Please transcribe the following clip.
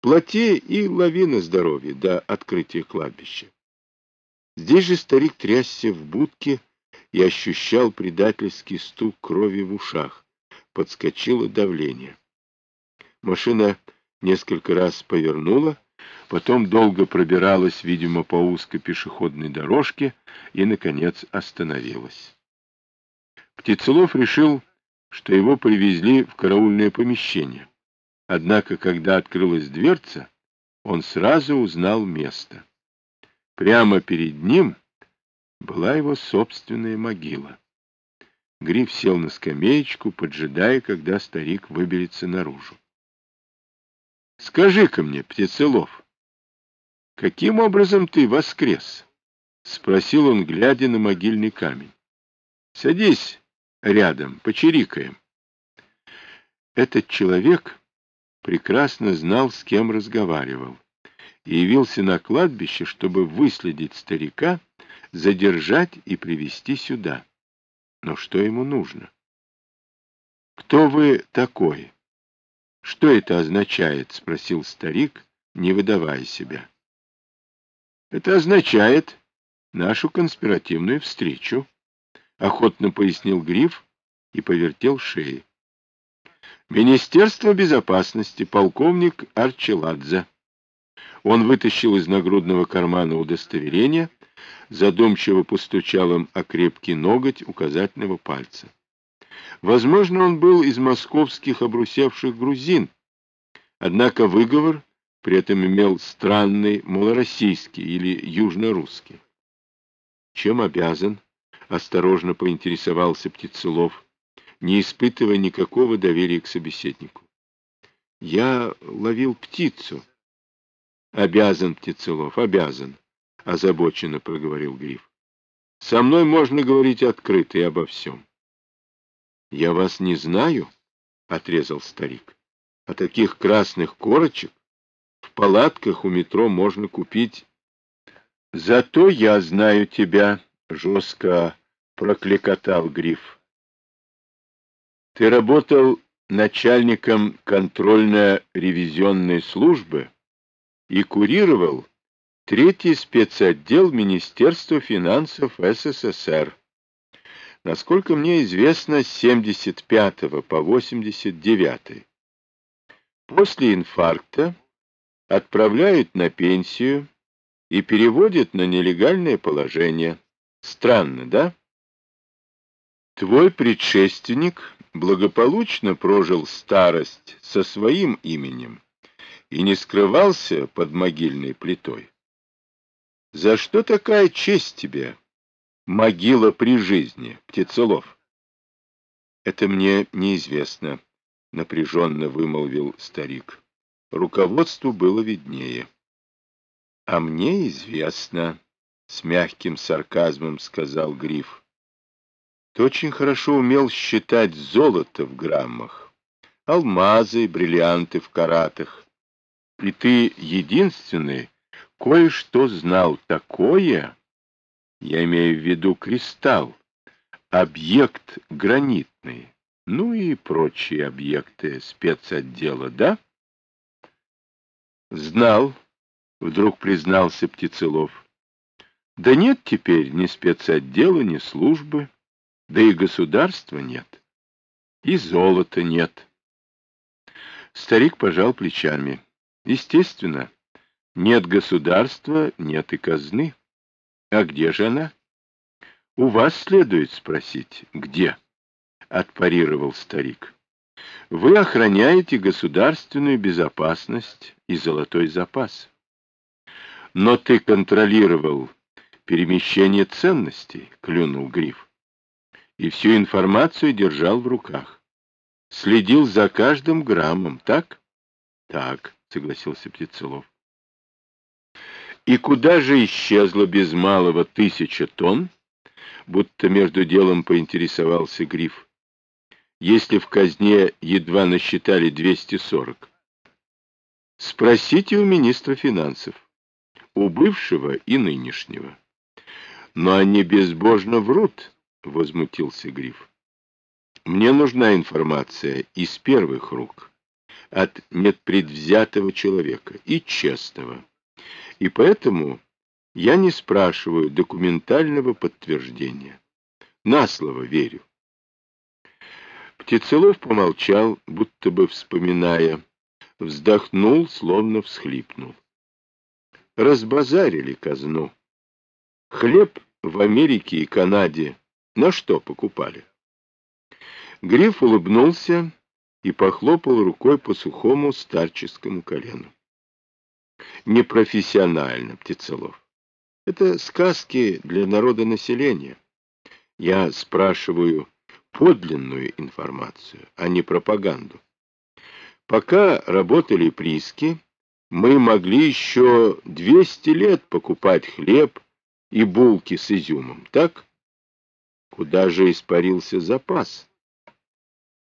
Плати и лови на здоровье до открытия кладбища. Здесь же старик трясся в будке и ощущал предательский стук крови в ушах. Подскочило давление. Машина несколько раз повернула, потом долго пробиралась, видимо, по узкой пешеходной дорожке и, наконец, остановилась. Птицелов решил, что его привезли в караульное помещение. Однако, когда открылась дверца, он сразу узнал место. Прямо перед ним была его собственная могила. Гриф сел на скамеечку, поджидая, когда старик выберется наружу. — Скажи-ка мне, Птицелов, каким образом ты воскрес? — спросил он, глядя на могильный камень. — Садись рядом, почирикаем. Этот человек прекрасно знал, с кем разговаривал, и явился на кладбище, чтобы выследить старика, задержать и привести сюда. Но что ему нужно? «Кто вы такой?» «Что это означает?» — спросил старик, не выдавая себя. «Это означает нашу конспиративную встречу», — охотно пояснил Гриф и повертел шеи. «Министерство безопасности, полковник Арчеладзе». Он вытащил из нагрудного кармана удостоверение, задумчиво постучал им о крепкий ноготь указательного пальца. Возможно, он был из московских обрусевших грузин, однако выговор при этом имел странный малороссийский или южнорусский. Чем обязан? Осторожно поинтересовался Птицелов, не испытывая никакого доверия к собеседнику. Я ловил птицу. Обязан, Птицелов, обязан, озабоченно проговорил Гриф. Со мной можно говорить открыто и обо всем. Я вас не знаю, отрезал старик. А таких красных корочек в палатках у метро можно купить. Зато я знаю тебя, жестко прокликотал Гриф. Ты работал начальником контрольно-ревизионной службы и курировал третий спецотдел Министерства финансов СССР. Насколько мне известно, с 75 по 89. После инфаркта отправляют на пенсию и переводят на нелегальное положение. Странно, да? Твой предшественник благополучно прожил старость со своим именем и не скрывался под могильной плитой. За что такая честь тебе, могила при жизни, Птицелов? Это мне неизвестно, напряженно вымолвил старик. Руководству было виднее. А мне известно, с мягким сарказмом сказал Гриф. Ты очень хорошо умел считать золото в граммах, алмазы бриллианты в каратах. И ты единственный, кое-что знал такое, я имею в виду кристалл, объект гранитный, ну и прочие объекты спецотдела, да? Знал, вдруг признался Птицелов. Да нет теперь ни спецотдела, ни службы, да и государства нет, и золота нет. Старик пожал плечами. Естественно, нет государства, нет и казны. А где же она? У вас следует спросить, где? Отпарировал старик. Вы охраняете государственную безопасность и золотой запас. Но ты контролировал перемещение ценностей, клюнул Гриф. И всю информацию держал в руках. Следил за каждым граммом, так? Так, согласился Птицелов. И куда же исчезло без малого тысяча тонн? Будто между делом поинтересовался Гриф. Если в казне едва насчитали 240. Спросите у министра финансов, у бывшего и нынешнего. Но они безбожно врут, возмутился Гриф. Мне нужна информация из первых рук. от непредвзятого человека и честного. И поэтому я не спрашиваю документального подтверждения. На слово верю. Птицелов помолчал, будто бы вспоминая, вздохнул, словно всхлипнул. Разбазарили казну. Хлеб в Америке и Канаде на что покупали? Гриф улыбнулся и похлопал рукой по сухому старческому колену. Непрофессионально, Птицелов. Это сказки для народа населения. Я спрашиваю подлинную информацию, а не пропаганду. Пока работали прииски, мы могли еще 200 лет покупать хлеб и булки с изюмом, так? Куда же испарился запас?